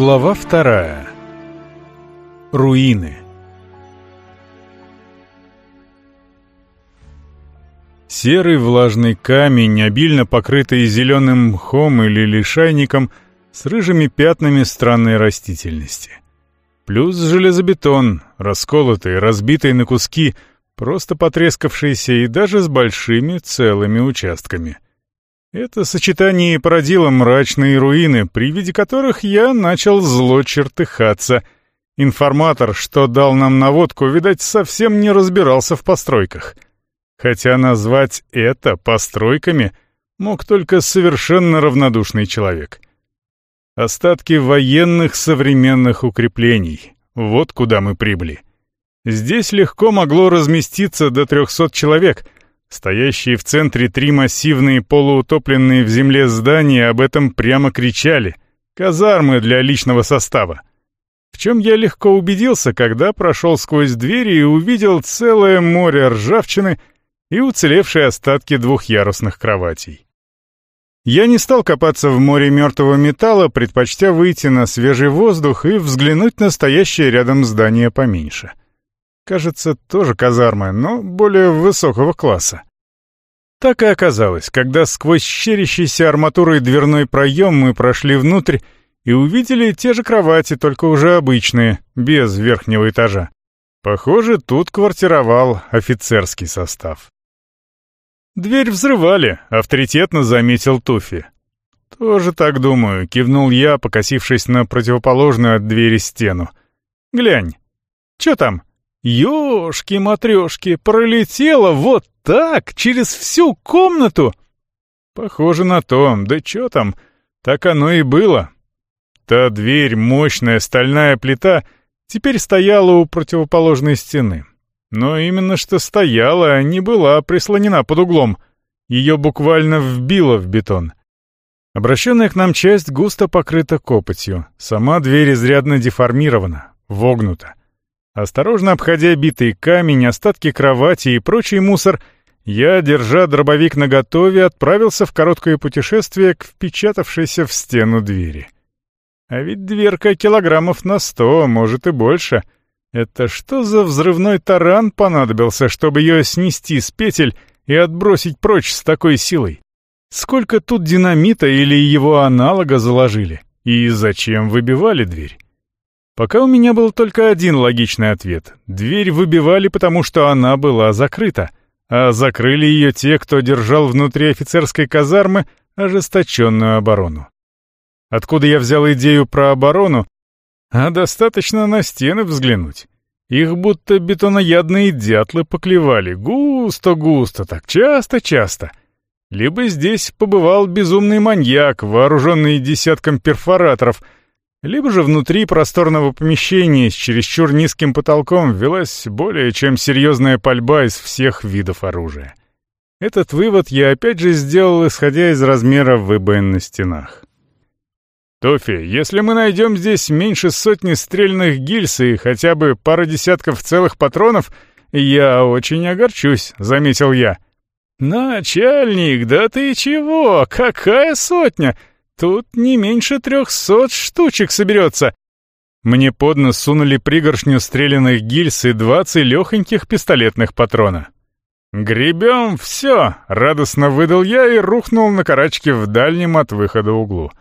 Глава вторая. Руины. Серый влажный камень, обильно покрытый зеленым мхом или лишайником, с рыжими пятнами странной растительности. Плюс железобетон, расколотый, разбитый на куски, просто потрескавшийся и даже с большими целыми участками — это сочетание породило мрачные руины, при виде которых я начал зло чертыхаться. Информатор, что дал нам наводку, видать, совсем не разбирался в постройках. Хотя назвать это постройками мог только совершенно равнодушный человек. Остатки военных современных укреплений. Вот куда мы прибыли. Здесь легко могло разместиться до трехсот человек — Стоящие в центре три массивные полуутопленные в земле здания об этом прямо кричали. Казармы для личного состава. В чем я легко убедился, когда прошел сквозь двери и увидел целое море ржавчины и уцелевшие остатки двухъярусных кроватей. Я не стал копаться в море мертвого металла, предпочтя выйти на свежий воздух и взглянуть на стоящее рядом здание поменьше. Кажется, тоже казармы, но более высокого класса. Так и оказалось, когда сквозь щерящийся арматурой дверной проем мы прошли внутрь и увидели те же кровати, только уже обычные, без верхнего этажа. Похоже, тут квартировал офицерский состав. «Дверь взрывали», — авторитетно заметил Туфи. «Тоже так думаю», — кивнул я, покосившись на противоположную от двери стену. «Глянь. Чё там?» Ёшки-матрёшки, пролетела вот так, через всю комнату. Похоже на то, да чё там, так оно и было. Та дверь, мощная стальная плита, теперь стояла у противоположной стены. Но именно что стояла, а не была прислонена под углом. Ее буквально вбило в бетон. Обращенная к нам часть густо покрыта копотью. Сама дверь изрядно деформирована, вогнута. Осторожно обходя битый камень, остатки кровати и прочий мусор, я, держа дробовик наготове, отправился в короткое путешествие к впечатавшейся в стену двери. А ведь дверка килограммов на сто, может и больше. Это что за взрывной таран понадобился, чтобы ее снести с петель и отбросить прочь с такой силой? Сколько тут динамита или его аналога заложили? И зачем выбивали дверь? Пока у меня был только один логичный ответ. Дверь выбивали, потому что она была закрыта, а закрыли ее те, кто держал внутри офицерской казармы ожесточенную оборону. Откуда я взял идею про оборону? А достаточно на стены взглянуть. Их будто бетоноядные дятлы поклевали. Густо-густо, так часто-часто. Либо здесь побывал безумный маньяк, вооруженный десятком перфораторов — либо же внутри просторного помещения с чересчур низким потолком велась более чем серьезная пальба из всех видов оружия. Этот вывод я опять же сделал, исходя из размера выбоин на стенах. «Тофи, если мы найдем здесь меньше сотни стрельных гильз и хотя бы пара десятков целых патронов, я очень огорчусь», — заметил я. «Начальник, да ты чего? Какая сотня? Тут не меньше трехсот штучек соберется. Мне под нос сунули пригоршню стрелянных гильз и два целехоньких пистолетных патрона. «Гребем все!» — радостно выдал я и рухнул на карачке в дальнем от выхода углу.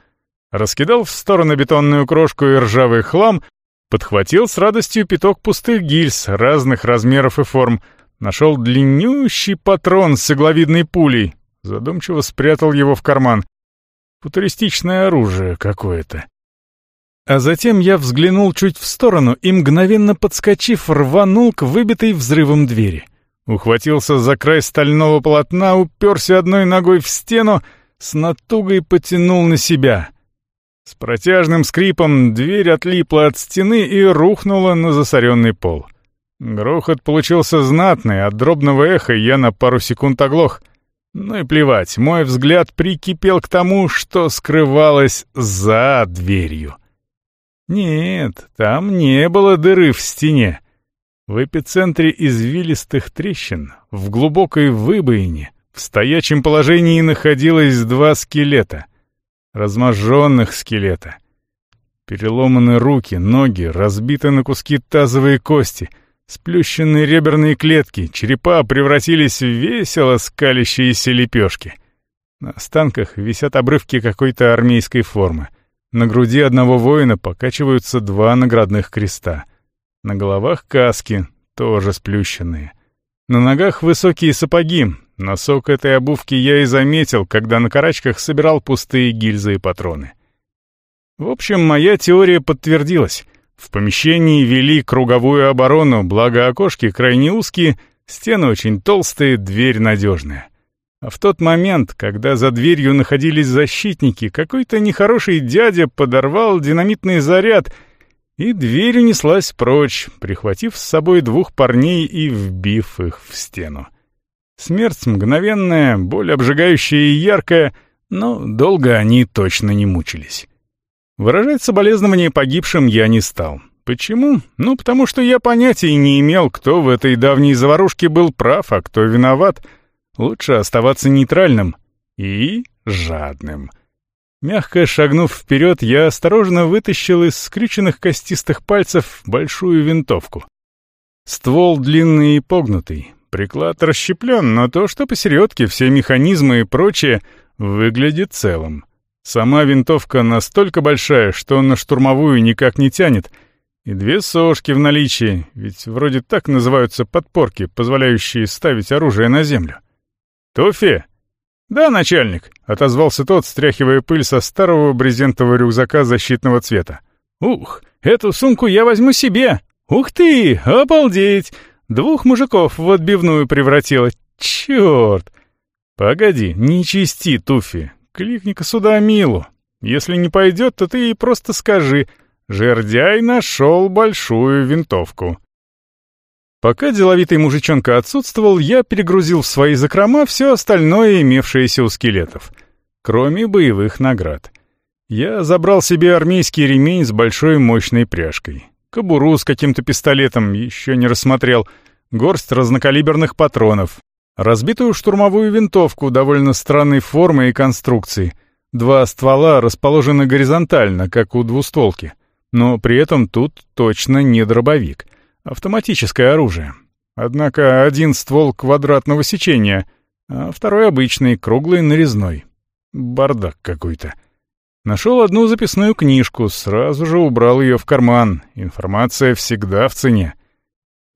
Раскидал в сторону бетонную крошку и ржавый хлам, подхватил с радостью пяток пустых гильз разных размеров и форм, нашел длиннющий патрон с игловидной пулей, задумчиво спрятал его в карман — Футуристичное оружие какое-то. А затем я взглянул чуть в сторону и, мгновенно подскочив, рванул к выбитой взрывом двери. Ухватился за край стального полотна, уперся одной ногой в стену, с натугой потянул на себя. С протяжным скрипом дверь отлипла от стены и рухнула на засоренный пол. Грохот получился знатный, от дробного эха я на пару секунд оглох. Ну и плевать, мой взгляд прикипел к тому, что скрывалось за дверью. Нет, там не было дыры в стене. В эпицентре извилистых трещин, в глубокой выбоине, в стоячем положении находилось два скелета. Разможженных скелета. Переломаны руки, ноги, разбиты на куски тазовые кости, сплющенные реберные клетки, черепа превратились в весело скалящиеся лепешки. На останках висят обрывки какой-то армейской формы. На груди одного воина покачиваются два наградных креста. На головах каски, тоже сплющенные. На ногах высокие сапоги. Носок этой обувки я и заметил, когда на карачках собирал пустые гильзы и патроны. В общем, моя теория подтвердилась. В помещении вели круговую оборону, благо окошки крайне узкие, стены очень толстые, дверь надежная. А в тот момент, когда за дверью находились защитники, какой-то нехороший дядя подорвал динамитный заряд, и дверь унеслась прочь, прихватив с собой двух парней и вбив их в стену. Смерть мгновенная, боль обжигающая и яркая, но долго они точно не мучились. Выражать соболезнования погибшим я не стал. Почему? Ну, потому что я понятия не имел, кто в этой давней заварушке был прав, а кто виноват. Лучше оставаться нейтральным и жадным. Мягко шагнув вперед, я осторожно вытащил из скрюченных костистых пальцев большую винтовку. Ствол длинный и погнутый, приклад расщеплен, но то, что посередке, все механизмы и прочее, выглядит целым. Сама винтовка настолько большая, что на штурмовую никак не тянет. И две сошки в наличии, ведь вроде так называются подпорки, позволяющие ставить оружие на землю. «Туфи!» «Да, начальник», — отозвался тот, стряхивая пыль со старого брезентового рюкзака защитного цвета. «Ух, эту сумку я возьму себе! Ух ты, обалдеть! Двух мужиков в отбивную превратила. Черт!» «Погоди, не чисти, Туфи. Кликни-ка сюда Милу. Если не пойдет, то ты ей просто скажи «Жердяй нашел большую винтовку». Пока деловитый мужичонка отсутствовал, я перегрузил в свои закрома все остальное, имевшееся у скелетов, кроме боевых наград. Я забрал себе армейский ремень с большой мощной пряжкой, кобуру с каким-то пистолетом, еще не рассмотрел, горсть разнокалиберных патронов, Разбитую штурмовую винтовку довольно странной формы и конструкции. Два ствола расположены горизонтально, как у двустволки. Но при этом тут точно не дробовик. Автоматическое оружие. Однако один ствол квадратного сечения, а второй обычный, круглый, нарезной. Бардак какой-то. Нашел одну записную книжку, сразу же убрал ее в карман. Информация всегда в цене.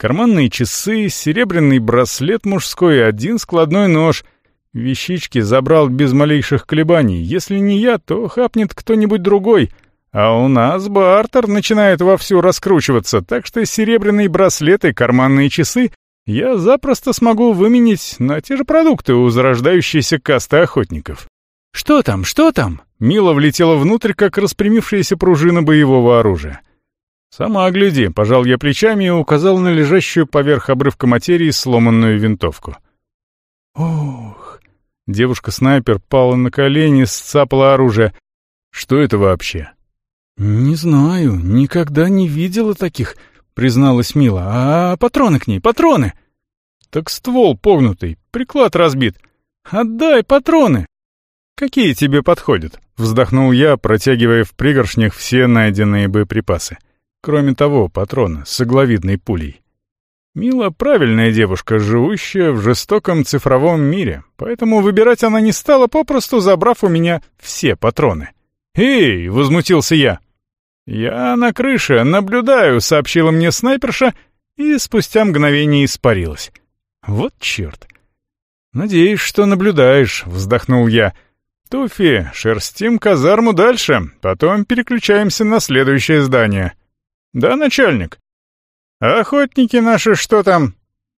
Карманные часы, серебряный браслет мужской один складной нож. Вещички забрал без малейших колебаний. Если не я, то хапнет кто-нибудь другой. А у нас бартер начинает вовсю раскручиваться, так что серебряные браслеты и карманные часы я запросто смогу выменить на те же продукты у зарождающейся касты охотников. «Что там, что там?» Мила влетела внутрь, как распрямившаяся пружина боевого оружия. «Сама гляди», — пожал я плечами и указал на лежащую поверх обрывка материи сломанную винтовку. «Ох!» Девушка-снайпер пала на колени, сцапала оружие. «Что это вообще?» «Не знаю, никогда не видела таких», — призналась Мила. «А патроны к ней, патроны!» «Так ствол погнутый, приклад разбит. Отдай патроны!» «Какие тебе подходят?» — вздохнул я, протягивая в пригоршнях все найденные боеприпасы. Кроме того, патрон с игловидной пулей. Мила правильная девушка, живущая в жестоком цифровом мире, поэтому выбирать она не стала, попросту забрав у меня все патроны. «Эй!» — возмутился я. «Я на крыше, наблюдаю», — сообщила мне снайперша, и спустя мгновение испарилась. «Вот черт!» «Надеюсь, что наблюдаешь», — вздохнул я. «Туфи, шерстим казарму дальше, потом переключаемся на следующее здание». «Да, начальник?» охотники наши что там?»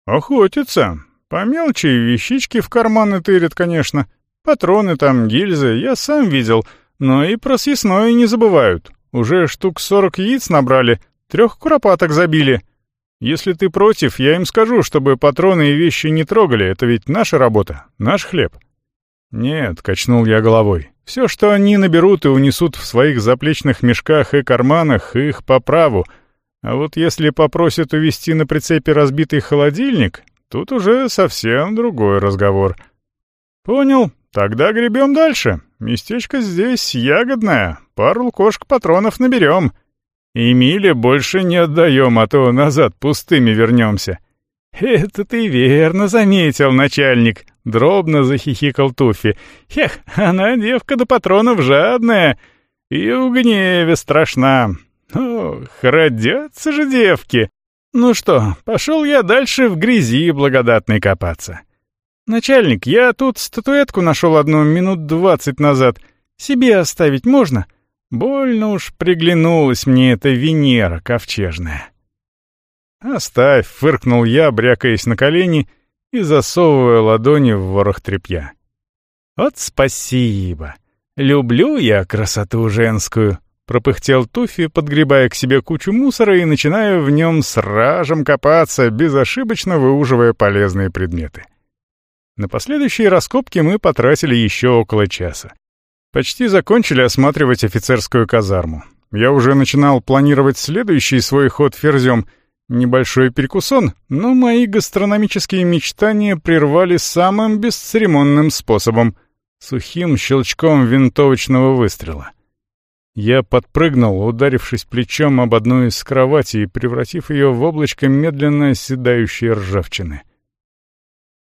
«Охотятся. По мелочи вещички в карманы тырят, конечно. Патроны там, гильзы, я сам видел. Но и про съестное не забывают. Уже штук сорок яиц набрали, трех куропаток забили. Если ты против, я им скажу, чтобы патроны и вещи не трогали, это ведь наша работа, наш хлеб». «Нет», — качнул я головой. «Все, что они наберут и унесут в своих заплечных мешках и карманах, их по праву. А вот если попросят увезти на прицепе разбитый холодильник, тут уже совсем другой разговор». «Понял. Тогда гребем дальше. Местечко здесь ягодное, пару кошек патронов наберем. Эмиля больше не отдаем, а то назад пустыми вернемся». «Это ты верно заметил, начальник», — дробно захихикал Туфи. «Эх, она девка до патронов жадная и в гневе страшна. Ох, родятся же девки. Ну что, пошел я дальше в грязи благодатной копаться. Начальник, я тут статуэтку нашел одну минут двадцать назад. Себе оставить можно? Больно уж приглянулась мне эта Венера ковчежная. «Оставь», — фыркнул я, брякаясь на колени и засовывая ладони в ворох тряпья. «Вот спасибо. Люблю я красоту женскую», — пропыхтел Туфи, подгребая к себе кучу мусора и начиная в нем с ражем копаться, безошибочно выуживая полезные предметы. На последующие раскопки мы потратили еще около часа. Почти закончили осматривать офицерскую казарму. Я уже начинал планировать следующий свой ход ферзем. Небольшой перекусон, но мои гастрономические мечтания прервали самым бесцеремонным способом — сухим щелчком винтовочного выстрела. Я подпрыгнул, ударившись плечом об одну из кроватей, превратив ее в облачко медленно оседающей ржавчины —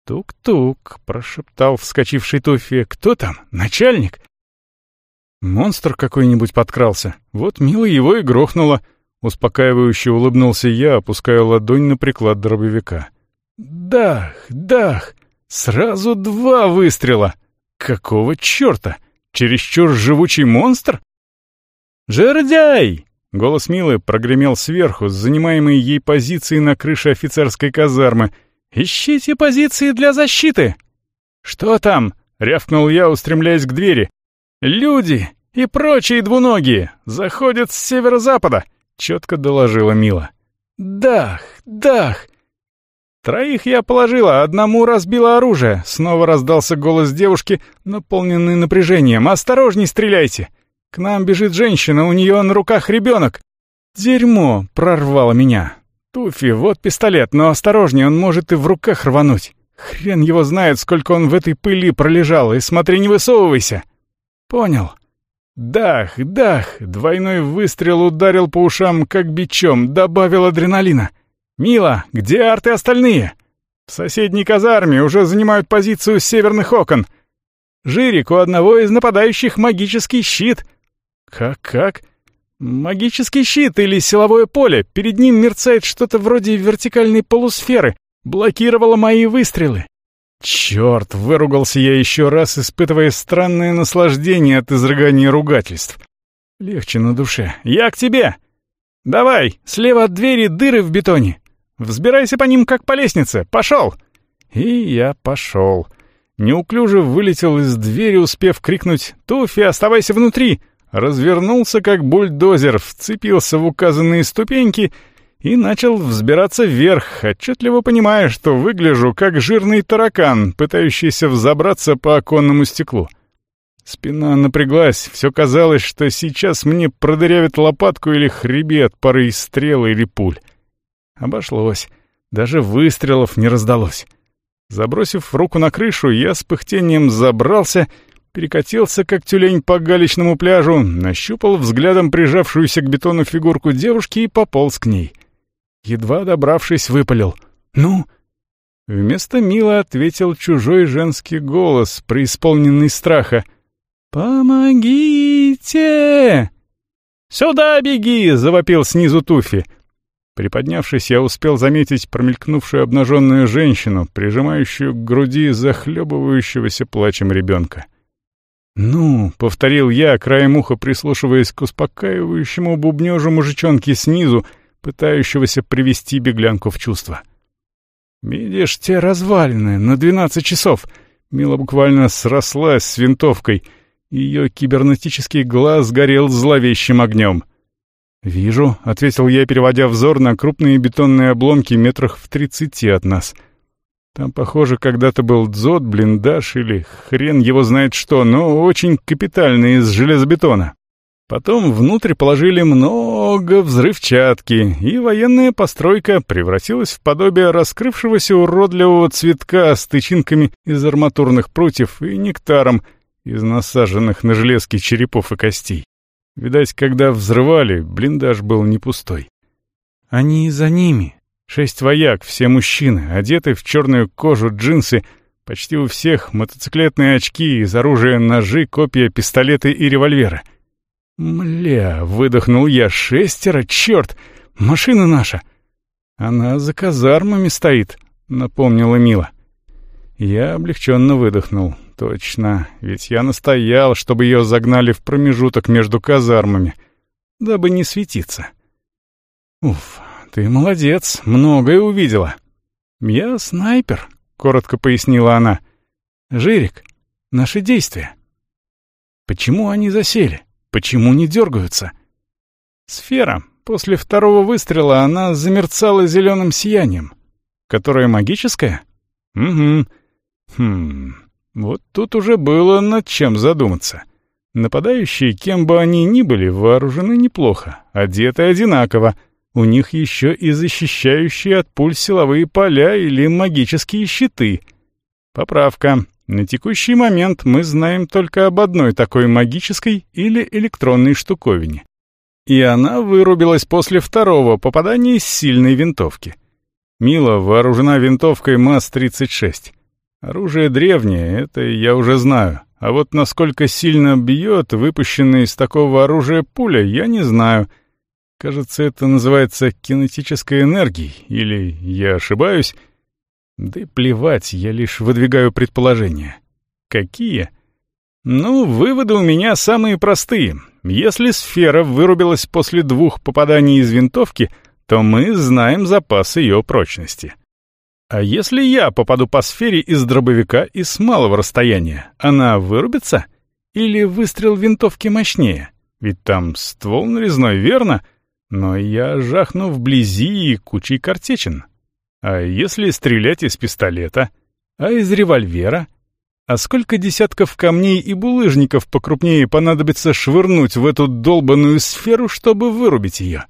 «Тук-тук», — прошептал вскочивший Туфи. «Кто там? Начальник?» «Монстр какой-нибудь подкрался. Вот мило его и грохнуло». Успокаивающе улыбнулся я, опуская ладонь на приклад дробовика. «Дах, дах! Сразу два выстрела! Какого черта? Чересчур живучий монстр?» «Жердяй!» — голос Милы прогремел сверху, с занимаемой ей позиции на крыше офицерской казармы — «Ищите позиции для защиты!» «Что там?» — рявкнул я, устремляясь к двери. «Люди и прочие двуногие заходят с северо-запада!» — четко доложила Мила. «Дах, дах!» Троих я положила, одному разбила оружие. Снова раздался голос девушки, наполненный напряжением. «Осторожней стреляйте! К нам бежит женщина, у нее на руках ребенок!» «Дерьмо!» — прорвало меня. «Туфи, вот пистолет, но осторожнее, он может и в руках рвануть. Хрен его знает, сколько он в этой пыли пролежал, и смотри, не высовывайся!» «Понял». Дах, дах, двойной выстрел ударил по ушам, как бичом, добавил адреналина. «Мила, где арты остальные?» «В соседней казарме уже занимают позицию северных окон. Жирик у одного из нападающих магический щит». «Как-как?» Магический щит или силовое поле. Перед ним мерцает что-то вроде вертикальной полусферы. Блокировало мои выстрелы. Черт, выругался я еще раз, испытывая странное наслаждение от изрыгания ругательств. Легче на душе. Я к тебе. Давай, слева от двери дыры в бетоне. Взбирайся по ним, как по лестнице. Пошел. И я пошел. Неуклюже вылетел из двери, успев крикнуть «Туфи, оставайся внутри!» развернулся как бульдозер, вцепился в указанные ступеньки и начал взбираться вверх, отчетливо понимая, что выгляжу как жирный таракан, пытающийся взобраться по оконному стеклу. Спина напряглась, все казалось, что сейчас мне продырявят лопатку или хребет пары стрелы или пуль. Обошлось. Даже выстрелов не раздалось. Забросив руку на крышу, я с пыхтением забрался — перекатился, как тюлень по галечному пляжу, нащупал взглядом прижавшуюся к бетону фигурку девушки и пополз к ней. Едва добравшись, выпалил. «Ну?» Вместо Мила ответил чужой женский голос, преисполненный страха. «Помогите!» «Сюда беги!» — завопил снизу Туфи. Приподнявшись, я успел заметить промелькнувшую обнаженную женщину, прижимающую к груди захлебывающегося плачем ребенка. «Ну», — повторил я, краем уха прислушиваясь к успокаивающему бубнёжу мужичонки снизу, пытающегося привести беглянку в чувство. «Видишь, те развалины на двенадцать часов». Мила буквально срослась с винтовкой. Ее кибернетический глаз горел зловещим огнем. «Вижу», — ответил я, переводя взор на крупные бетонные обломки метрах в тридцати от нас — там, похоже, когда-то был дзот, блиндаж или хрен его знает что, но очень капитальный из железобетона. Потом внутрь положили много взрывчатки, и военная постройка превратилась в подобие раскрывшегося уродливого цветка с тычинками из арматурных прутьев и нектаром, из насаженных на железки черепов и костей. Видать, когда взрывали, блиндаж был не пустой. Они за ними. Шесть вояк, все мужчины, одеты в черную кожу, джинсы, почти у всех мотоциклетные очки, из оружия ножи, копья, пистолеты и револьверы. «Мля!» — выдохнул я. «Шестеро? Черт! Машина наша!» «Она за казармами стоит», — напомнила Мила. Я облегченно выдохнул. Точно, ведь я настоял, чтобы ее загнали в промежуток между казармами, дабы не светиться. Уф, ты молодец, многое увидела. Я снайпер, коротко пояснила она. Жирик, наши действия. Почему они засели? Почему не дергаются? Сфера. После второго выстрела она замерцала зеленым сиянием. Которое магическое? Угу. Хм, вот тут уже было над чем задуматься. Нападающие, кем бы они ни были, вооружены неплохо, одеты одинаково. У них еще и защищающие от пуль силовые поля или магические щиты. Поправка. На текущий момент мы знаем только об одной такой магической или электронной штуковине. И она вырубилась после второго попадания с сильной винтовки. Мила вооружена винтовкой МАЗ-36. Оружие древнее, это я уже знаю. А вот насколько сильно бьет выпущенная из такого оружия пуля, я не знаю. Кажется, это называется кинетической энергией, или я ошибаюсь. Да и плевать, я лишь выдвигаю предположения. Какие? Ну, выводы у меня самые простые. Если сфера вырубилась после двух попаданий из винтовки, то мы знаем запас ее прочности. А если я попаду по сфере из дробовика и с малого расстояния, она вырубится? Или выстрел винтовки мощнее? Ведь там ствол нарезной, верно? Но я жахну вблизи и кучей картечин. А если стрелять из пистолета? А из револьвера? А сколько десятков камней и булыжников покрупнее понадобится швырнуть в эту долбанную сферу, чтобы вырубить ее?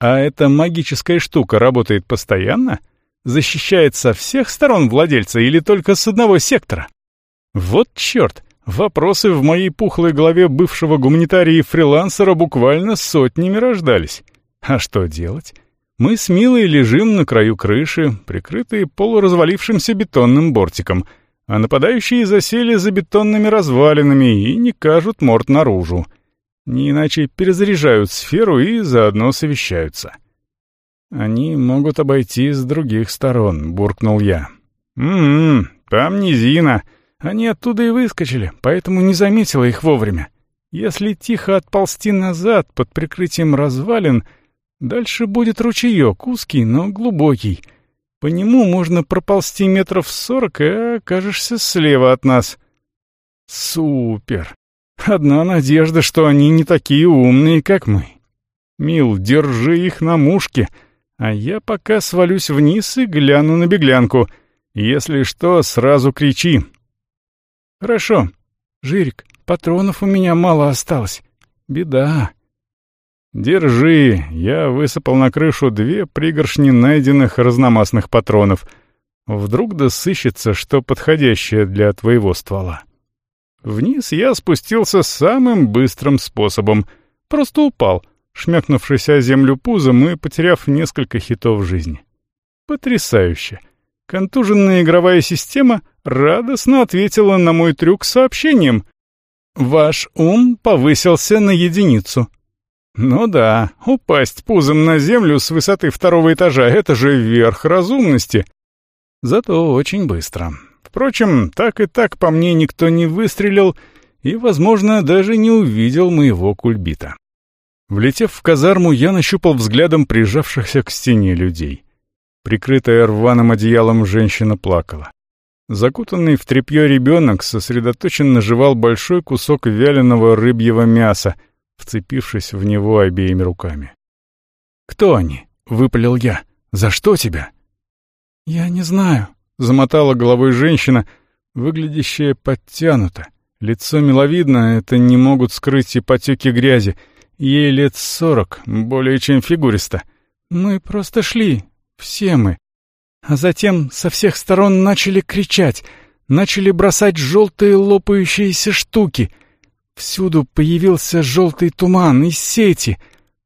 А эта магическая штука работает постоянно? — защищает со всех сторон владельца или только с одного сектора? Вот черт, вопросы в моей пухлой голове бывшего гуманитария и фрилансера буквально сотнями рождались. А что делать? Мы с Милой лежим на краю крыши, прикрытые полуразвалившимся бетонным бортиком, а нападающие засели за бетонными развалинами и не кажут морд наружу. Не иначе перезаряжают сферу и заодно совещаются. «Они могут обойти с других сторон», — буркнул я. «Угу, там низина. Они оттуда и выскочили, поэтому не заметила их вовремя. Если тихо отползти назад под прикрытием развалин, дальше будет ручеек, узкий, но глубокий. По нему можно проползти метров сорок и окажешься слева от нас». «Супер! Одна надежда, что они не такие умные, как мы. Мил, держи их на мушке». А я пока свалюсь вниз и гляну на беглянку. Если что, сразу кричи. Хорошо. Жирик, патронов у меня мало осталось. Беда. Держи. Я высыпал на крышу две пригоршни найденных разномастных патронов. Вдруг да сыщется что подходящее для твоего ствола. Вниз я спустился самым быстрым способом. Просто упал — шмякнувшись о землю пузом и потеряв несколько хитов жизни. Потрясающе. Контуженная игровая система радостно ответила на мой трюк сообщением. «Ваш ум повысился на единицу». Ну да, упасть пузом на землю с высоты второго этажа — это же верх разумности. Зато очень быстро. Впрочем, так и так по мне никто не выстрелил и, возможно, даже не увидел моего кульбита. Влетев в казарму, я нащупал взглядом прижавшихся к стене людей. Прикрытая рваным одеялом женщина плакала. Закутанный в тряпье ребенок сосредоточенно жевал большой кусок вяленого рыбьего мяса, вцепившись в него обеими руками. «Кто они?» — выпалил я. «За что тебя?» «Я не знаю», — замотала головой женщина, выглядящая подтянуто. Лицо миловидно, это не могут скрыть и потеки грязи — Ей лет сорок, более чем фигуриста. Мы просто шли, все мы. А затем со всех сторон начали кричать. начали бросать желтые лопающиеся штуки. Всюду появился желтый туман и сети.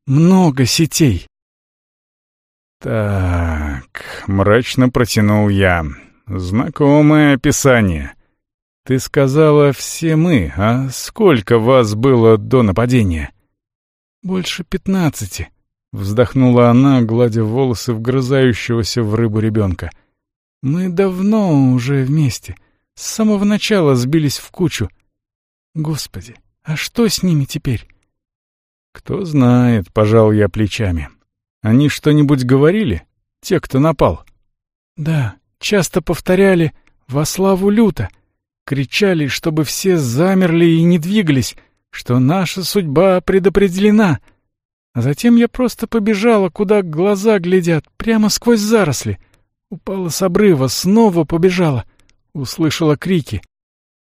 Много сетей. «Так», — мрачно протянул я. «Знакомое описание. Ты сказала «все мы», а сколько вас было до нападения?» «Больше пятнадцати», — вздохнула она, гладя волосы вгрызающегося в рыбу ребенка. «Мы давно уже вместе. С самого начала сбились в кучу. Господи, а что с ними теперь?» «Кто знает», — пожал я плечами. Они что-нибудь говорили? Те, кто напал? Да, часто повторяли «Во славу люта!» Кричали, чтобы все замерли и не двигались, что наша судьба предопределена. А затем я просто побежала, куда глаза глядят, прямо сквозь заросли. Упала с обрыва, снова побежала. Услышала крики.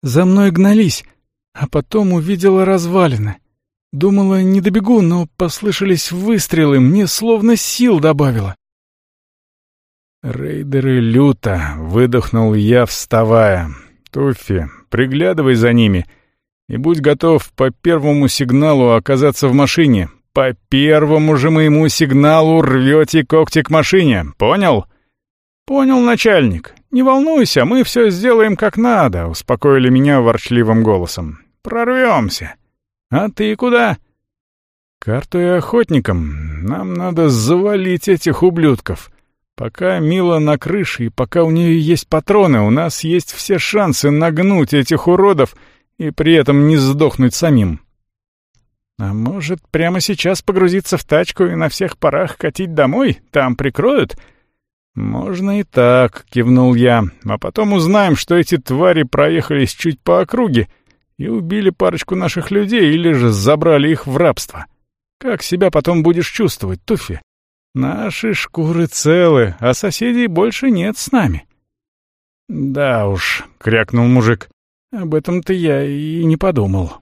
За мной гнались, а потом увидела развалины. Думала, не добегу, но послышались выстрелы, мне словно сил добавило. «Рейдеры люто!» — выдохнул я, вставая. «Туффи, приглядывай за ними и будь готов по первому сигналу оказаться в машине. По первому же моему сигналу рвете когти к машине, понял?» «Понял, начальник. Не волнуйся, мы все сделаем как надо», — успокоили меня ворчливым голосом. «Прорвемся». «А ты куда?» «Карту и охотникам. Нам надо завалить этих ублюдков. Пока Мила на крыше и пока у нее есть патроны, у нас есть все шансы нагнуть этих уродов и при этом не сдохнуть самим». «А может, прямо сейчас погрузиться в тачку и на всех парах катить домой? Там прикроют?» «Можно и так», — кивнул я. «А потом узнаем, что эти твари проехались чуть по округе и убили парочку наших людей или же забрали их в рабство. Как себя потом будешь чувствовать, Туфи? Наши шкуры целы, а соседей больше нет с нами. Да уж, крякнул мужик. Об этом-то я и не подумал.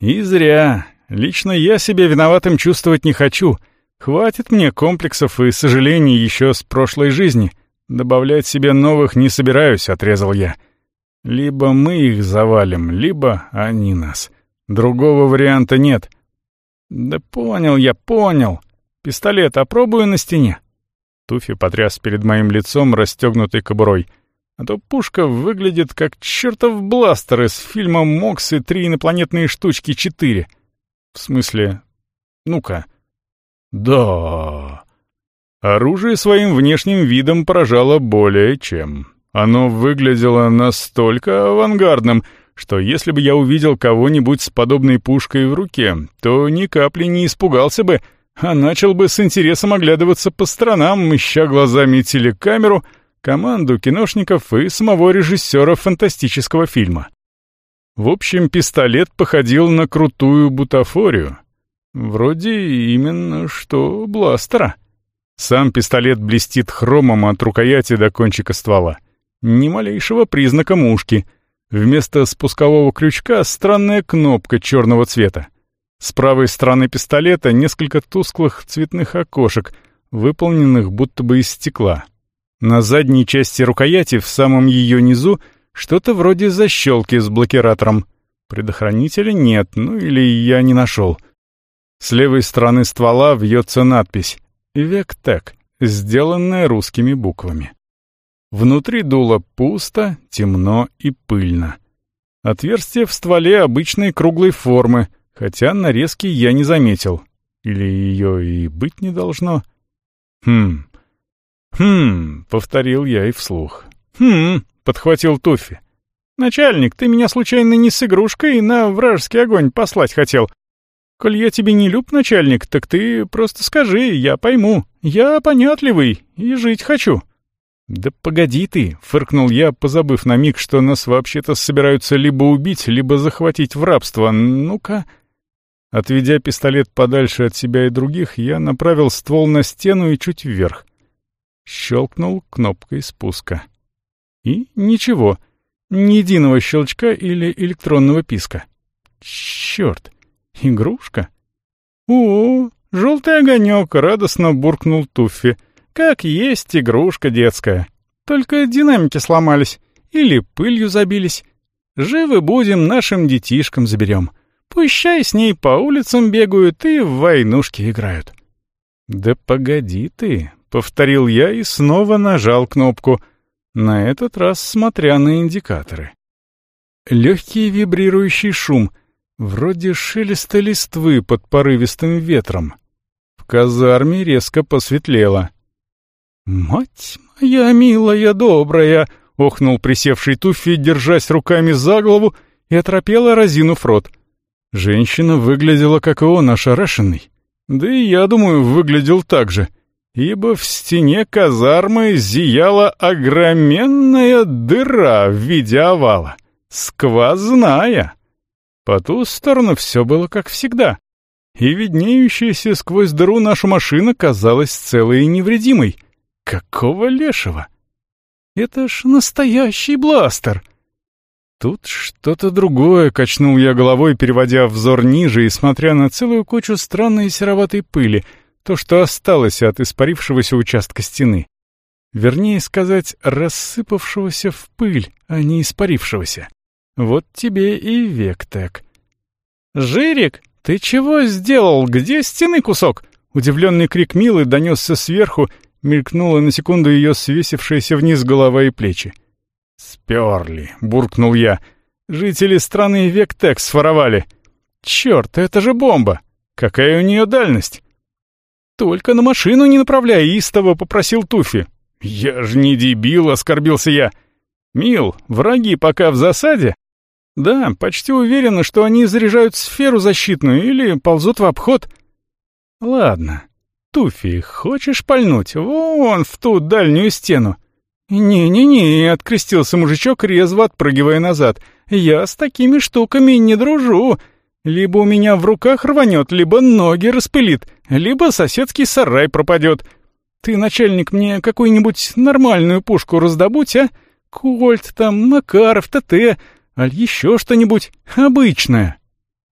И зря. Лично я себя виноватым чувствовать не хочу. Хватит мне комплексов и сожалений еще с прошлой жизни. Добавлять себе новых не собираюсь, отрезал я. Либо мы их завалим, либо они нас. Другого варианта нет. Да понял я, понял. Пистолет опробую на стене. Туфи потряс перед моим лицом расстегнутой кобурой. А то пушка выглядит как чертов бластер из фильма «Мокс» и «Три инопланетные штучки 4». В смысле... Ну-ка. Да... Оружие своим внешним видом поражало более чем. Оно выглядело настолько авангардным, что если бы я увидел кого-нибудь с подобной пушкой в руке, то ни капли не испугался бы, а начал бы с интересом оглядываться по сторонам, ища глазами телекамеру, команду киношников и самого режиссера фантастического фильма. В общем, пистолет походил на крутую бутафорию. Вроде именно что бластера. Сам пистолет блестит хромом от рукояти до кончика ствола. Ни малейшего признака мушки. Вместо спускового крючка странная кнопка черного цвета. С правой стороны пистолета несколько тусклых цветных окошек, выполненных будто бы из стекла. На задней части рукояти, в самом ее низу, что-то вроде защелки с блокиратором. Предохранителя нет, ну или я не нашел. С левой стороны ствола вьется надпись «Вектек», сделанная русскими буквами. Внутри дула пусто, темно и пыльно. Отверстие в стволе обычной круглой формы, хотя нарезки я не заметил. Или ее и быть не должно. «Хм... Хм...» — повторил я и вслух. «Хм...» — подхватил Туффи. «Начальник, ты меня случайно не с игрушкой на вражеский огонь послать хотел? Коль я тебе не люб, начальник, так ты просто скажи, я пойму. Я понятливый и жить хочу». «Да погоди ты!» — фыркнул я, позабыв на миг, что нас вообще-то собираются либо убить, либо захватить в рабство. Ну-ка... Отведя пистолет подальше от себя и других, я направил ствол на стену и чуть вверх. Щелкнул кнопкой спуска. И ничего. Ни единого щелчка или электронного писка. Черт! Игрушка? «О, желтый огонек!» — радостно буркнул Туффи. Как есть игрушка детская. Только динамики сломались. или пылью забились. Живы будем, нашим детишкам заберем. Пущай с ней по улицам бегают и в войнушки играют». «Да погоди ты», — повторил я и снова нажал кнопку, на этот раз смотря на индикаторы. Легкий вибрирующий шум, вроде шелеста листвы под порывистым ветром. В казарме резко посветлело. «Мать моя милая добрая!» — охнул присевший Туффи, держась руками за голову и оторопела, разинув рот. Женщина выглядела, как и он, ошарашенной. Да и я, думаю, выглядел так же, ибо в стене казармы зияла огроменная дыра в виде овала — Сквозная! По ту сторону все было как всегда. И виднеющаяся сквозь дыру наша машина казалась целой и невредимой. Какого лешего? Это ж настоящий бластер! Тут что-то другое, качнул я головой, переводя взор ниже и смотря на целую кучу странной сероватой пыли, то, что осталось от испарившегося участка стены. Вернее сказать, рассыпавшегося в пыль, а не испарившегося. Вот тебе и вектек. «Жирик, ты чего сделал? Где стены кусок?» Удивленный крик Милы донесся сверху, мелькнула на секунду ее свесившаяся вниз голова и плечи. «Сперли!» — буркнул я. «Жители страны Вектек своровали. Черт, это же бомба! Какая у нее дальность?» «Только на машину не направляй, истово попросил Туфи. «Я ж не дебил», — оскорбился я. «Мил, враги пока в засаде, да, почти уверена, что они заряжают сферу защитную или ползут в обход. Ладно. Туфи, хочешь пальнуть? Вон в ту дальнюю стену. «Не-не-не», — открестился мужичок, резво отпрыгивая назад. «Я с такими штуками не дружу. Либо у меня в руках рванет, либо ноги распылит, либо соседский сарай пропадет. Ты, начальник, мне какую-нибудь нормальную пушку раздобудь, а? Кольт там, Макаров, ТТ, Аль еще что-нибудь обычное?»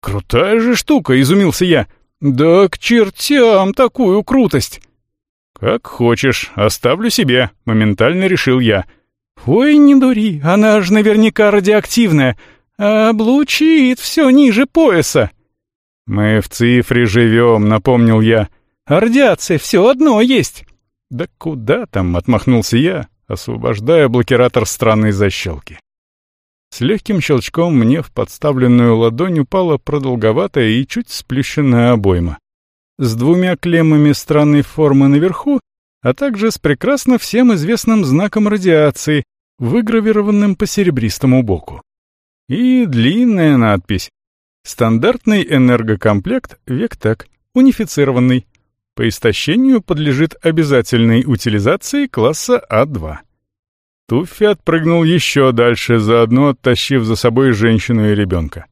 «Крутая же штука», — изумился я. «Да к чертям такую крутость!» «Как хочешь, оставлю себе», — моментально решил я. «Ой, не дури, она же наверняка радиоактивная, облучит все ниже пояса». «Мы в цифре живем», — напомнил я. «А радиация все одно есть». «Да куда там?» — отмахнулся я, освобождая блокиратор странной защелки. С легким щелчком мне в подставленную ладонь упала продолговатая и чуть сплющенная обойма. С двумя клеммами странной формы наверху, а также с прекрасно всем известным знаком радиации, выгравированным по серебристому боку. И длинная надпись. Стандартный энергокомплект «Вектек», унифицированный. По истощению подлежит обязательной утилизации класса А2. Туффи отпрыгнул еще дальше, заодно оттащив за собой женщину и ребенка.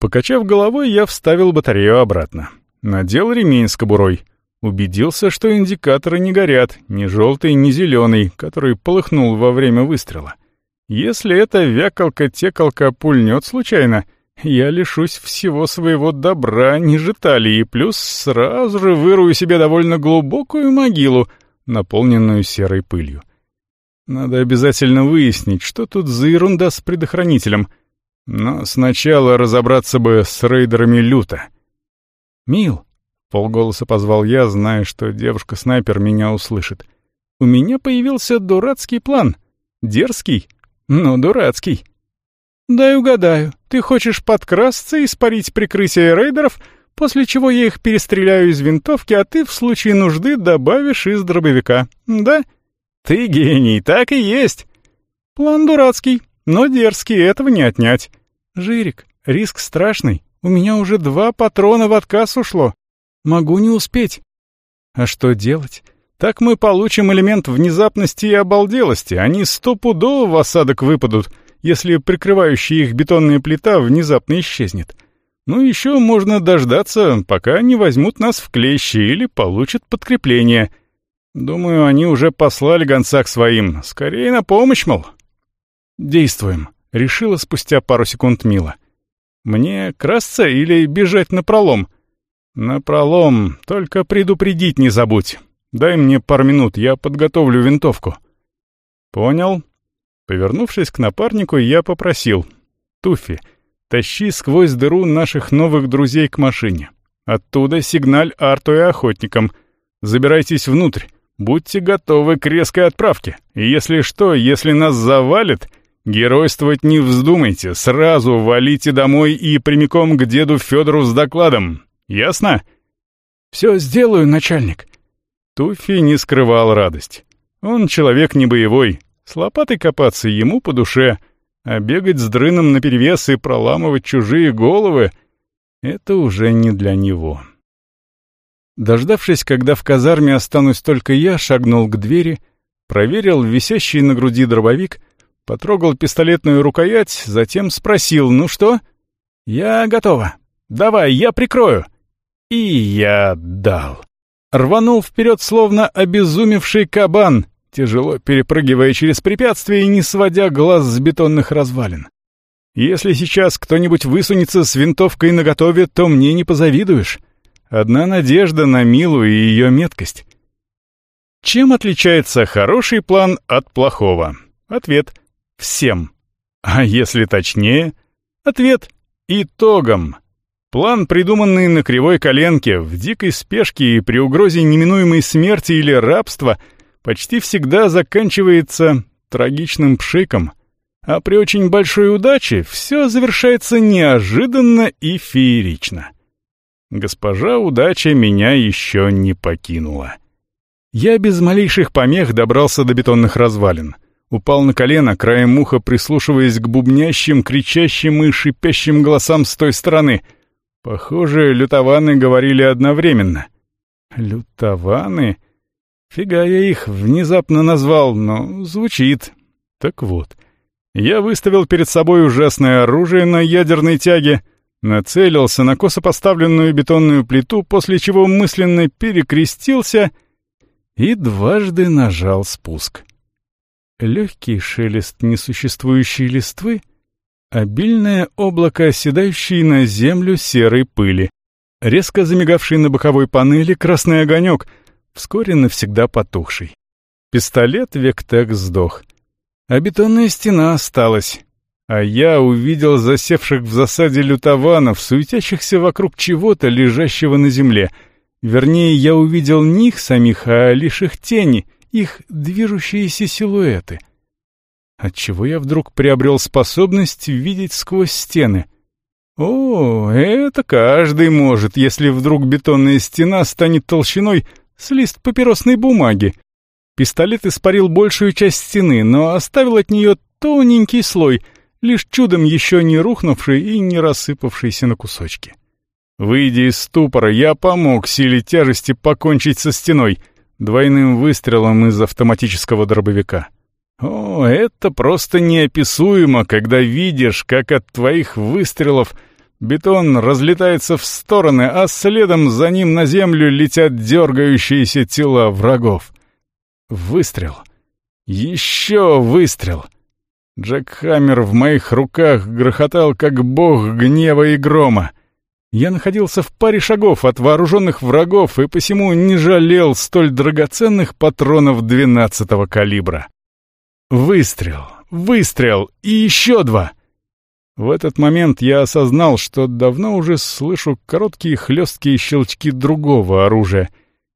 Покачав головой, я вставил батарею обратно. Надел ремень с кобурой. Убедился, что индикаторы не горят, ни желтый, ни зеленый, который полыхнул во время выстрела. Если эта вякалка-текалка пульнет случайно, я лишусь всего своего добра ниже талии, плюс сразу же вырую себе довольно глубокую могилу, наполненную серой пылью. Надо обязательно выяснить, что тут за ерунда с предохранителем. Но сначала разобраться бы с рейдерами люта. «Мил», — полголоса позвал я, зная, что девушка-снайпер меня услышит. «У меня появился дурацкий план. Дерзкий, но дурацкий». «Дай угадаю, ты хочешь подкрасться и спарить прикрытие рейдеров, после чего я их перестреляю из винтовки, а ты в случае нужды добавишь из дробовика, да?» «Ты гений, так и есть!» «План дурацкий, но дерзкий, этого не отнять. Жирик, риск страшный. У меня уже два патрона в отказ ушло. Могу не успеть. А что делать? Так мы получим элемент внезапности и обалделости. Они стопудово в осадок выпадут, если прикрывающая их бетонная плита внезапно исчезнет. Ну, еще можно дождаться, пока они возьмут нас в клещи или получат подкрепление — Думаю, они уже послали гонца к своим. Скорее на помощь, мол. Действуем, решила спустя пару секунд Мила. Мне красться или бежать на пролом? На пролом, только предупредить не забудь. Дай мне пару минут, я подготовлю винтовку. Понял. Повернувшись к напарнику, я попросил. «Туфи, тащи сквозь дыру наших новых друзей к машине. Оттуда сигналь Арту и охотникам. Забирайтесь внутрь. Будьте готовы к резкой отправке. И если что, если нас завалит, геройствовать не вздумайте. Сразу валите домой и прямиком к деду Федору с докладом. Ясно?» «Все сделаю, начальник». Туфи не скрывал радость. Он человек не боевой, с лопатой копаться ему по душе, а бегать с дрыном наперевес и проламывать чужие головы — это уже не для него. Дождавшись, когда в казарме останусь только я, шагнул к двери, проверил висящий на груди дробовик, потрогал пистолетную рукоять, затем спросил «Ну что?» «Я готова. Давай, я прикрою». И я дал. Рванул вперед, словно обезумевший кабан, тяжело перепрыгивая через препятствия и не сводя глаз с бетонных развалин. Если сейчас кто-нибудь высунется с винтовкой наготове, то мне не позавидуешь. Одна надежда на Милу и ее меткость. Чем отличается хороший план от плохого? Ответ — всем. А если точнее? Ответ — итогом. План, придуманный на кривой коленке, в дикой спешке и при угрозе неминуемой смерти или рабства, почти всегда заканчивается трагичным пшиком, а при очень большой удаче все завершается неожиданно и феерично. Госпожа удача меня еще не покинула. Я без малейших помех добрался до бетонных развалин. Упал на колено, краем уха прислушиваясь к бубнящим, кричащим и шипящим голосам с той стороны — Похоже, лютованы говорили одновременно. Лютованы? Фига я их внезапно назвал, но звучит. Так вот. Я выставил перед собой ужасное оружие на ядерной тяге, нацелился на косо поставленную бетонную плиту, после чего мысленно перекрестился и дважды нажал спуск. Легкий шелест несуществующей листвы — Обильное облако, оседающей на землю серой пыли. Резко замигавший на боковой панели красный огонек, вскоре навсегда потухший. Пистолет Вектек сдох. А бетонная стена осталась. А я увидел засевших в засаде лютованов, суетящихся вокруг чего-то, лежащего на земле. Вернее, я увидел не их самих, а лишь их тени, их движущиеся силуэты — Отчего я вдруг приобрел способность видеть сквозь стены? О, это каждый может, если вдруг бетонная стена станет толщиной с лист папиросной бумаги. Пистолет испарил большую часть стены, но оставил от нее тоненький слой, лишь чудом еще не рухнувший и не рассыпавшийся на кусочки. Выйдя из ступора, я помог силе тяжести покончить со стеной двойным выстрелом из автоматического дробовика. О, это просто неописуемо, когда видишь, как от твоих выстрелов бетон разлетается в стороны, а следом за ним на землю летят дергающиеся тела врагов. Выстрел. Еще выстрел. Джек Хаммер в моих руках грохотал, как бог гнева и грома. Я находился в паре шагов от вооруженных врагов и посему не жалел столь драгоценных патронов двенадцатого калибра. Выстрел, выстрел и еще два. В этот момент я осознал, что давно уже слышу короткие хлесткие щелчки другого оружия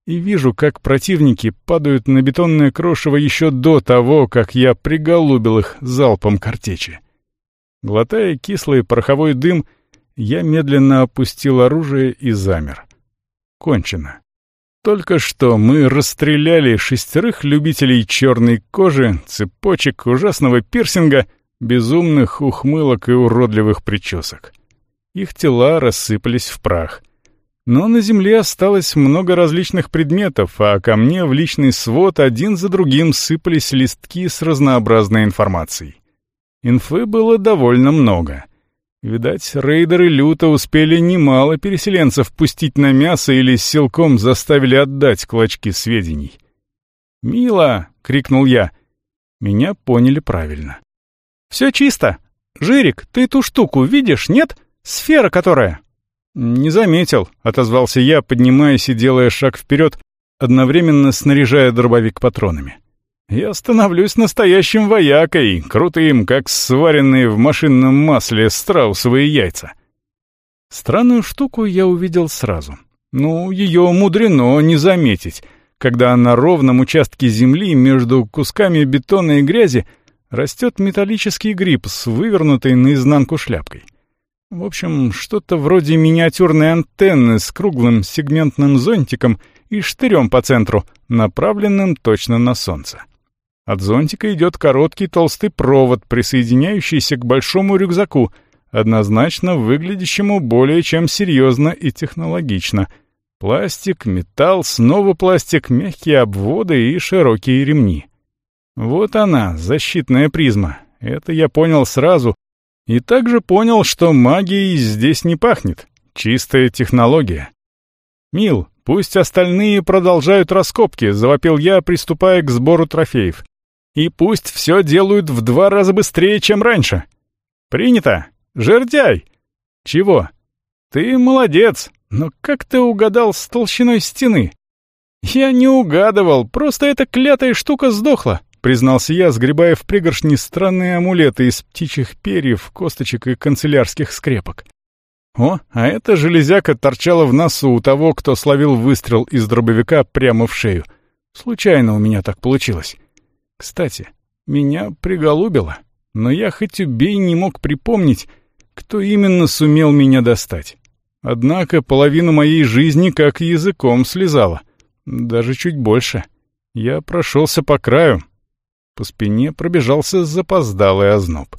и вижу, как противники падают на бетонное крошево еще до того, как я приголубил их залпом картечи. Глотая кислый пороховой дым, я медленно опустил оружие и замер. Кончено. Только что мы расстреляли шестерых любителей черной кожи, цепочек, ужасного пирсинга, безумных ухмылок и уродливых причесок. Их тела рассыпались в прах. Но на земле осталось много различных предметов, а ко мне в личный свод один за другим сыпались листки с разнообразной информацией. Инфы было довольно много — Видать, рейдеры люто успели немало переселенцев пустить на мясо или силком заставили отдать клочки сведений. «Мила!» — крикнул я. Меня поняли правильно. «Все чисто. Жирик, ты ту штуку видишь, нет? Сфера которая?» «Не заметил», — отозвался я, поднимаясь и делая шаг вперед, одновременно снаряжая дробовик патронами. Я становлюсь настоящим воякой, крутым, как сваренные в машинном масле страусовые яйца. Странную штуку я увидел сразу. Ну, ее мудрено не заметить, когда на ровном участке земли между кусками бетона и грязи растет металлический гриб с вывернутой наизнанку шляпкой. В общем, что-то вроде миниатюрной антенны с круглым сегментным зонтиком и штырем по центру, направленным точно на солнце. От зонтика идет короткий толстый провод, присоединяющийся к большому рюкзаку, однозначно выглядящему более чем серьезно и технологично. Пластик, металл, снова пластик, мягкие обводы и широкие ремни. Вот она, защитная призма. Это я понял сразу. И также понял, что магией здесь не пахнет. Чистая технология. «Мил, пусть остальные продолжают раскопки», — завопил я, приступая к сбору трофеев. «И пусть все делают в два раза быстрее, чем раньше». «Принято! Жердяй!» «Чего?» «Ты молодец, но как ты угадал с толщиной стены?» «Я не угадывал, просто эта клятая штука сдохла признался я, сгребая в пригоршни странные амулеты из птичьих перьев, косточек и канцелярских скрепок. О, а эта железяка торчала в носу у того, кто словил выстрел из дробовика прямо в шею. Случайно у меня так получилось. Кстати, меня приголубило, но я хоть убей не мог припомнить, кто именно сумел меня достать. Однако половину моей жизни как языком слезала. Даже чуть больше. Я прошелся по краю, по спине пробежался запоздалый озноб.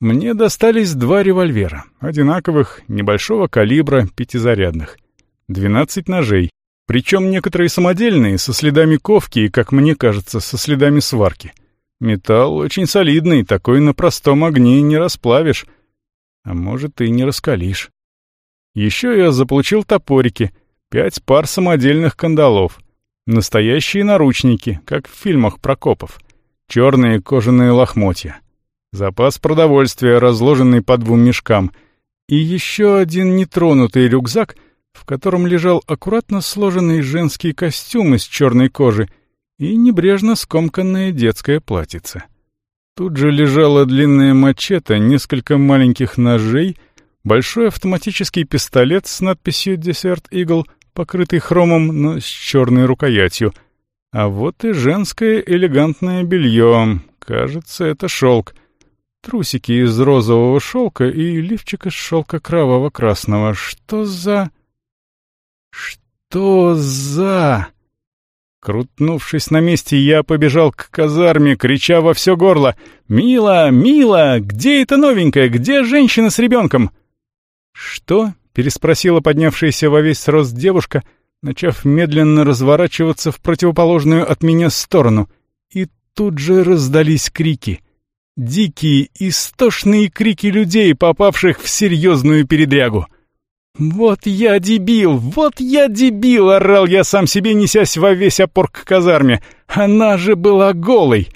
Мне достались два револьвера, одинаковых, небольшого калибра, пятизарядных. Двенадцать ножей, причем некоторые самодельные, со следами ковки и, как мне кажется, со следами сварки. Металл очень солидный, такой на простом огне не расплавишь, а может и не раскалишь. Еще я заполучил топорики, пять пар самодельных кандалов — Настоящие наручники, как в фильмах про копов. Черные кожаные лохмотья. Запас продовольствия, разложенный по двум мешкам. И еще один нетронутый рюкзак, в котором лежал аккуратно сложенный женский костюм из черной кожи и небрежно скомканное детское платьице. Тут же лежала длинная мачете, несколько маленьких ножей, большой автоматический пистолет с надписью «Десерт Игл», покрытый хромом, но с черной рукоятью. А вот и женское элегантное белье. Кажется, это шелк. Трусики из розового шелка и лифчик из шелка кроваво-красного. Что за... Что за... Крутнувшись на месте, я побежал к казарме, крича во все горло. «Мила! Мила! Где эта новенькая? Где женщина с ребенком?» «Что?» Переспросила поднявшаяся во весь рост девушка, начав медленно разворачиваться в противоположную от меня сторону. И тут же раздались крики. Дикие, истошные крики людей, попавших в серьезную передрягу. «Вот я дебил! Вот я дебил!» — орал я сам себе, несясь во весь опор к казарме. «Она же была голой!»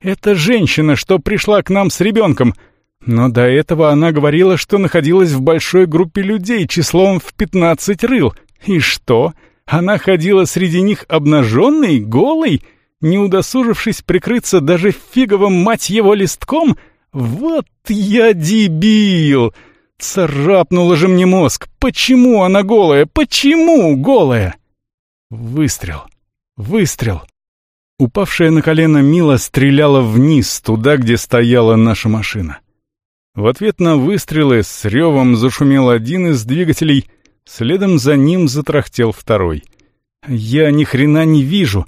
«Это женщина, что пришла к нам с ребенком!» Но до этого она говорила, что находилась в большой группе людей числом в пятнадцать рыл. И что? Она ходила среди них обнаженной, голой, не удосужившись прикрыться даже фиговым мать его листком? Вот я дебил! Царапнула же мне мозг. Почему она голая? Почему голая? Выстрел. Выстрел. Упавшая на колено Мила стреляла вниз, туда, где стояла наша машина. В ответ на выстрелы с ревом зашумел один из двигателей, следом за ним затрахтел второй. Я ни хрена не вижу.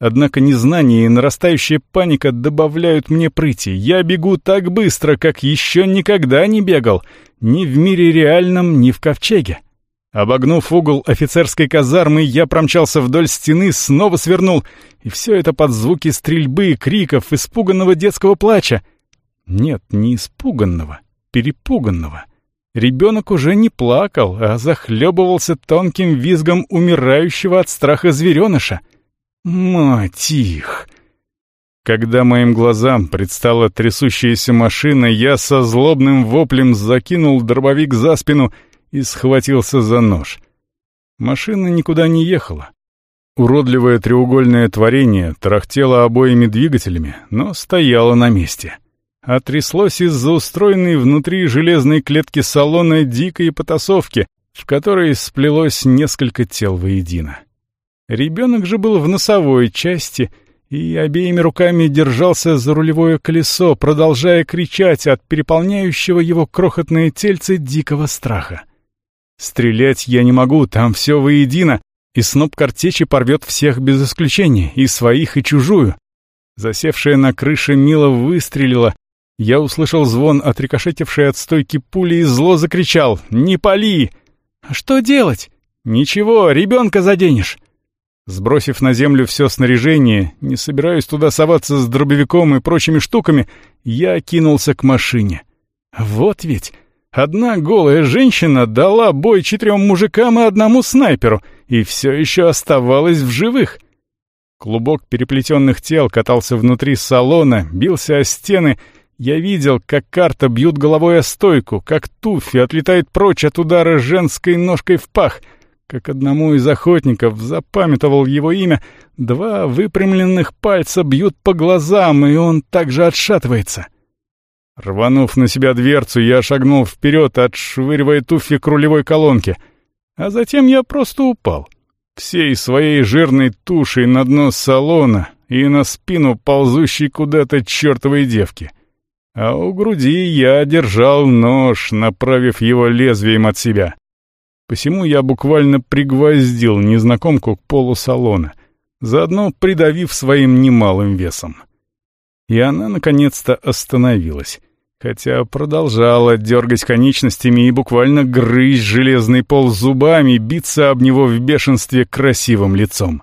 Однако незнание и нарастающая паника добавляют мне прыти. Я бегу так быстро, как еще никогда не бегал. Ни в мире реальном, ни в ковчеге. Обогнув угол офицерской казармы, я промчался вдоль стены, снова свернул, и все это под звуки стрельбы, криков, испуганного детского плача. Нет, не испуганного, перепуганного. Ребенок уже не плакал, а захлебывался тонким визгом умирающего от страха звереныша. Мать их! Когда моим глазам предстала трясущаяся машина, я со злобным воплем закинул дробовик за спину и схватился за нож. Машина никуда не ехала. Уродливое треугольное творение тарахтело обоими двигателями, но стояло на месте. Отряслось из-за устроенной внутри железной клетки салона дикой потасовки, в которой сплелось несколько тел воедино. Ребенок же был в носовой части и обеими руками держался за рулевое колесо, продолжая кричать от переполняющего его крохотное тельце дикого страха. Стрелять я не могу, там все воедино, и сноп картечи порвет всех без исключения, и своих, и чужую. Засевшая на крыше Мила выстрелила. Я услышал звон, отрикошетившей от стойки пули, и зло закричал «Не пали!» «А что делать?» «Ничего, ребенка заденешь!» Сбросив на землю все снаряжение, не собираюсь туда соваться с дробовиком и прочими штуками, я кинулся к машине. Вот ведь... Одна голая женщина дала бой четырем мужикам и одному снайперу, и все еще оставалась в живых. Клубок переплетенных тел катался внутри салона, бился о стены. Я видел, как карта бьют головой о стойку, как туфи отлетает прочь от удара женской ножкой в пах, как одному из охотников запамятовал его имя, два выпрямленных пальца бьют по глазам, и он также отшатывается. — Рванув на себя дверцу, я шагнул вперед, отшвыривая туфли к рулевой колонке. А затем я просто упал. Всей своей жирной тушей на дно салона и на спину ползущей куда-то чертовой девки. А у груди я держал нож, направив его лезвием от себя. Посему я буквально пригвоздил незнакомку к полу салона, заодно придавив своим немалым весом. И она наконец-то остановилась хотя продолжала дергать конечностями и буквально грызть железный пол зубами, биться об него в бешенстве красивым лицом.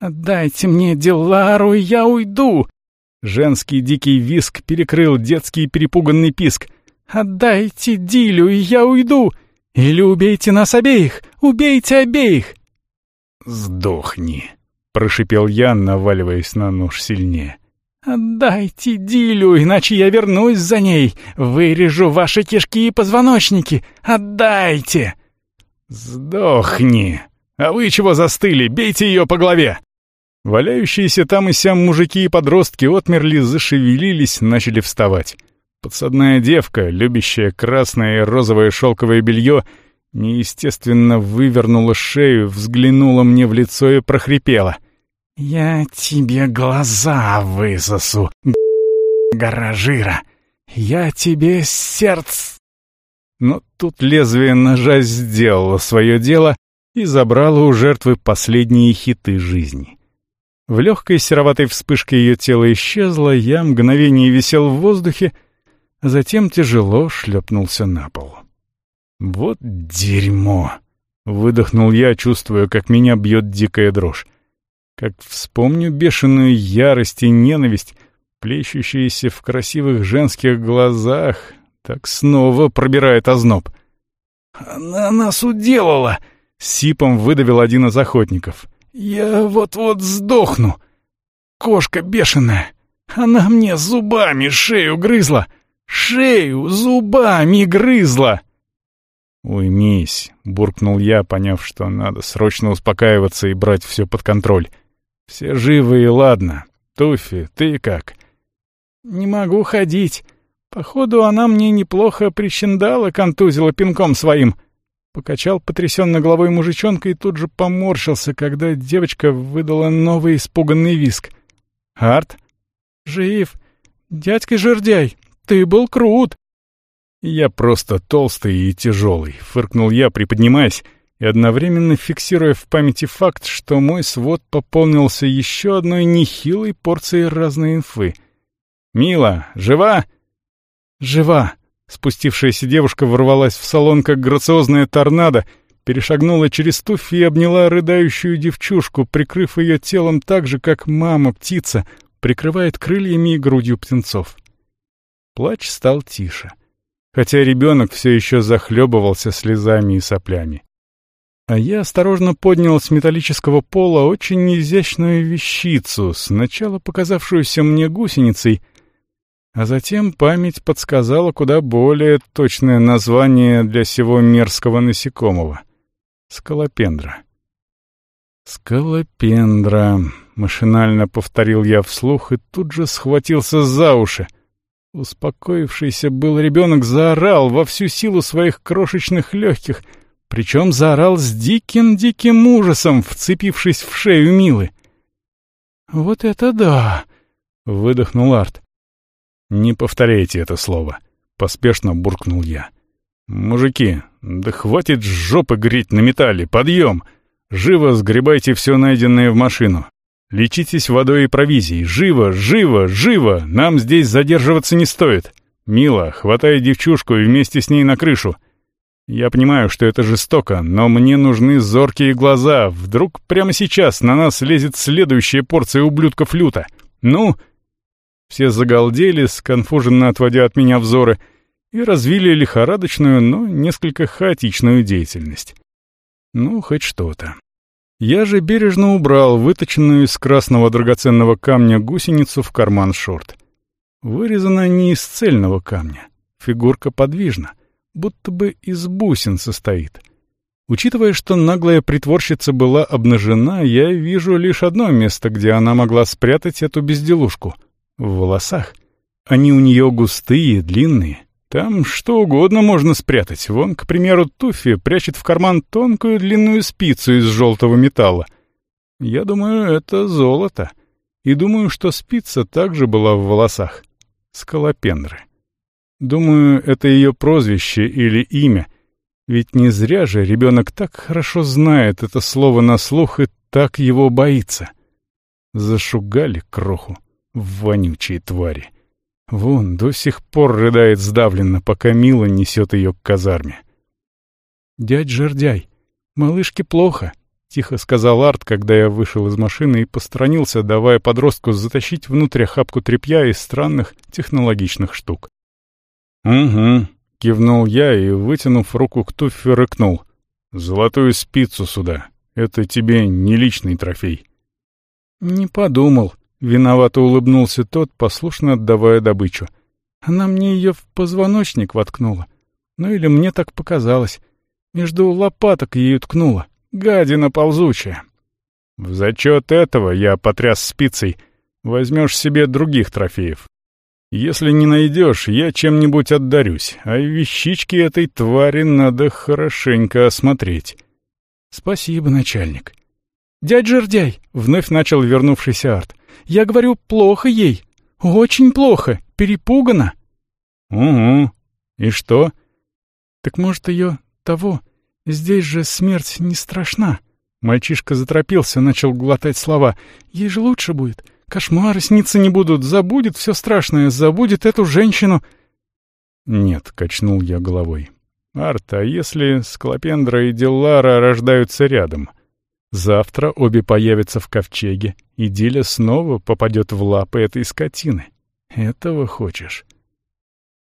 «Отдайте мне Дилару, и я уйду!» Женский дикий виск перекрыл детский перепуганный писк. «Отдайте Дилю, и я уйду! Или убейте нас обеих! Убейте обеих!» «Сдохни!» — прошипел я, наваливаясь на нож сильнее. «Отдайте Дилю, иначе я вернусь за ней, вырежу ваши кишки и позвоночники! Отдайте!» «Сдохни! А вы чего застыли? Бейте ее по голове!» Валяющиеся там и сям мужики и подростки отмерли, зашевелились, начали вставать. Подсадная девка, любящая красное и розовое шелковое белье, неестественно вывернула шею, взглянула мне в лицо и прохрипела — «Я тебе глаза высосу, гаражира! Я тебе сердце!» Но тут лезвие ножа сделало свое дело и забрало у жертвы последние хиты жизни. В легкой сероватой вспышке ее тело исчезло, я мгновение висел в воздухе, а затем тяжело шлепнулся на пол. «Вот дерьмо!» — выдохнул я, чувствуя, как меня бьет дикая дрожь. Как вспомню бешеную ярость и ненависть, плещущиеся в красивых женских глазах, так снова пробирает озноб. «Она нас уделала!» — сипом выдавил один из охотников. «Я вот-вот сдохну! Кошка бешеная! Она мне зубами шею грызла! Шею зубами грызла!» «Уймись», — буркнул я, поняв, что надо срочно успокаиваться и брать все под контроль. Все живы и ладно. Туфи, ты как? Не могу ходить. Походу, она мне неплохо прищендала, контузила пинком своим. Покачал потрясенно головой мужичонка и тут же поморщился, когда девочка выдала новый испуганный виск. «Арт?» «Жив. Дядька Жердяй, ты был крут!» «Я просто толстый и тяжелый», — фыркнул я, приподнимаясь, и одновременно фиксируя в памяти факт, что мой свод пополнился еще одной нехилой порцией разной инфы. «Мила, жива?» «Жива!» Спустившаяся девушка ворвалась в салон, как грациозная торнадо, перешагнула через туфи и обняла рыдающую девчушку, прикрыв ее телом так же, как мама-птица прикрывает крыльями и грудью птенцов. Плач стал тише, хотя ребенок все еще захлебывался слезами и соплями а я осторожно поднял с металлического пола очень изящную вещицу, сначала показавшуюся мне гусеницей, а затем память подсказала куда более точное название для сего мерзкого насекомого — скалопендра. «Скалопендра», — машинально повторил я вслух и тут же схватился за уши. Успокоившийся был ребенок заорал во всю силу своих крошечных легких, причем заорал с диким-диким ужасом, вцепившись в шею Милы. «Вот это да!» — выдохнул Арт. «Не повторяйте это слово», — поспешно буркнул я. «Мужики, да хватит жопы греть на металле, подъем! Живо сгребайте все найденное в машину. Лечитесь водой и провизией. Живо, живо, живо! Нам здесь задерживаться не стоит. Мила, хватай девчушку и вместе с ней на крышу. Я понимаю, что это жестоко, но мне нужны зоркие глаза. Вдруг прямо сейчас на нас лезет следующая порция ублюдков люта. Ну...» Все загалдели, сконфуженно отводя от меня взоры — и развили лихорадочную, но несколько хаотичную деятельность. Ну, хоть что-то. Я же бережно убрал выточенную из красного драгоценного камня гусеницу в карман шорт. Вырезана не из цельного камня. Фигурка подвижна, будто бы из бусин состоит. Учитывая, что наглая притворщица была обнажена, я вижу лишь одно место, где она могла спрятать эту безделушку — в волосах. Они у нее густые, длинные, там что угодно можно спрятать. Вон, к примеру, Туффи прячет в карман тонкую длинную спицу из желтого металла. Я думаю, это золото. И думаю, что спица также была в волосах. Скалопендры. Думаю, это ее прозвище или имя. Ведь не зря же ребенок так хорошо знает это слово на слух и так его боится. Зашугали кроху, вонючие твари. Вон, до сих пор рыдает сдавленно, пока Мила несет ее к казарме. «Дядь Жердяй, малышке плохо», — тихо сказал Арт, когда я вышел из машины и посторонился, давая подростку затащить внутрь хапку тряпья из странных технологичных штук. «Угу», — кивнул я и, вытянув руку к туфе, рыкнул. «Золотую спицу сюда. Это тебе не личный трофей». «Не подумал», Виновато улыбнулся тот, послушно отдавая добычу. Она мне ее в позвоночник воткнула. Ну или мне так показалось. Между лопаток ее ткнула. Гадина ползучая. В зачет этого я потряс спицей. Возьмешь себе других трофеев. Если не найдешь, я чем-нибудь отдарюсь, а вещички этой твари надо хорошенько осмотреть. Спасибо, начальник. «Дядь Жердяй!» — вновь начал вернувшийся Арт. Я говорю, плохо ей. Очень плохо. Перепугана. Угу. И что? Так может, ее того? Здесь же смерть не страшна. Мальчишка заторопился, начал глотать слова. Ей же лучше будет. Кошмары сниться не будут. Забудет все страшное. Забудет эту женщину. Нет, качнул я головой. Арт, а если Склопендра и Деллара рождаются рядом? Завтра обе появятся в ковчеге, и Диля снова попадет в лапы этой скотины. Этого хочешь?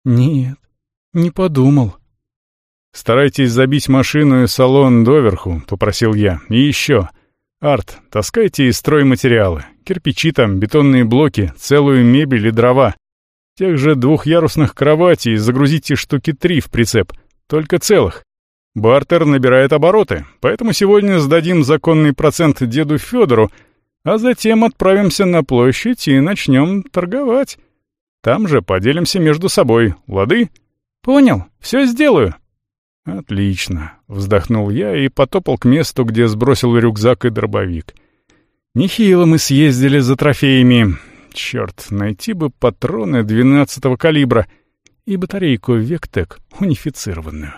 Нет, не подумал. Старайтесь забить машину и салон доверху, попросил я. И еще. Арт, таскайте из стройматериалы. Кирпичи там, бетонные блоки, целую мебель и дрова. Тех же двухъярусных кроватей загрузите штуки три в прицеп. Только целых. Бартер набирает обороты, поэтому сегодня сдадим законный процент деду Федору, а затем отправимся на площадь и начнем торговать. Там же поделимся между собой, лады? Понял, все сделаю. Отлично, вздохнул я и потопал к месту, где сбросил рюкзак и дробовик. Нехило мы съездили за трофеями. Черт, найти бы патроны двенадцатого калибра и батарейку Вектек унифицированную.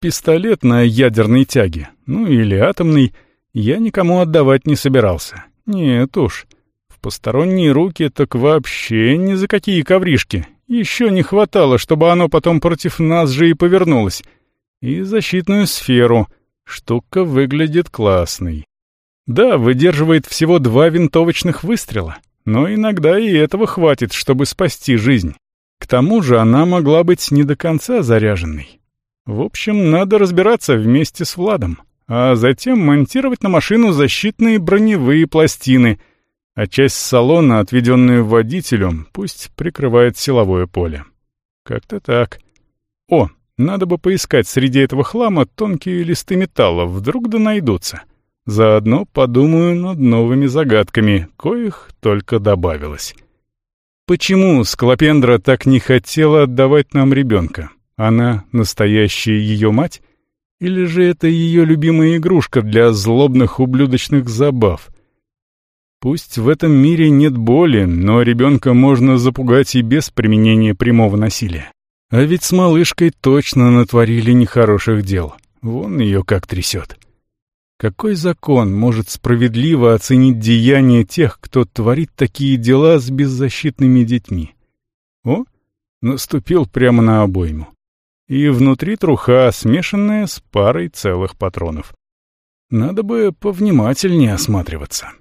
Пистолет на ядерной тяге, ну или атомный, я никому отдавать не собирался. Нет уж. В посторонние руки так вообще ни за какие ковришки. Еще не хватало, чтобы оно потом против нас же и повернулось. И защитную сферу. Штука выглядит классной. Да, выдерживает всего два винтовочных выстрела, но иногда и этого хватит, чтобы спасти жизнь. К тому же она могла быть не до конца заряженной. В общем, надо разбираться вместе с Владом а затем монтировать на машину защитные броневые пластины, а часть салона, отведенную водителю, пусть прикрывает силовое поле. Как-то так. О, надо бы поискать среди этого хлама тонкие листы металла, вдруг да найдутся. Заодно подумаю над новыми загадками, коих только добавилось. Почему Склопендра так не хотела отдавать нам ребенка? Она настоящая ее мать? Или же это ее любимая игрушка для злобных ублюдочных забав? Пусть в этом мире нет боли, но ребенка можно запугать и без применения прямого насилия. А ведь с малышкой точно натворили нехороших дел. Вон ее как трясет. Какой закон может справедливо оценить деяния тех, кто творит такие дела с беззащитными детьми? О, наступил прямо на обойму. И внутри труха, смешанная с парой целых патронов. Надо бы повнимательнее осматриваться.